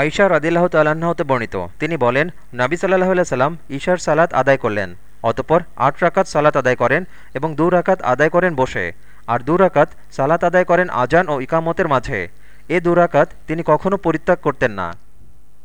আইসা রদিল্লাহ তাল্লাহতে বর্ণিত। তিনি বলেন, নাবি সাল্লাহ সাল্লাম ঈশার সালাত আদায় করলেন। অতপর আট রাকাত সালাত আদায় করেন এবং দু রাকাত আদায় করেন বসে। আর দু রাকাত সালাত আদায় করেন আজান ও ইকামতের মাঝে। এ দু রাকাত তিনি কখনও পরিত্যাগ করতেন না।